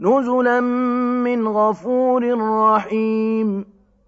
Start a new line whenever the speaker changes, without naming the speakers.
نزلا من غفور رحيم.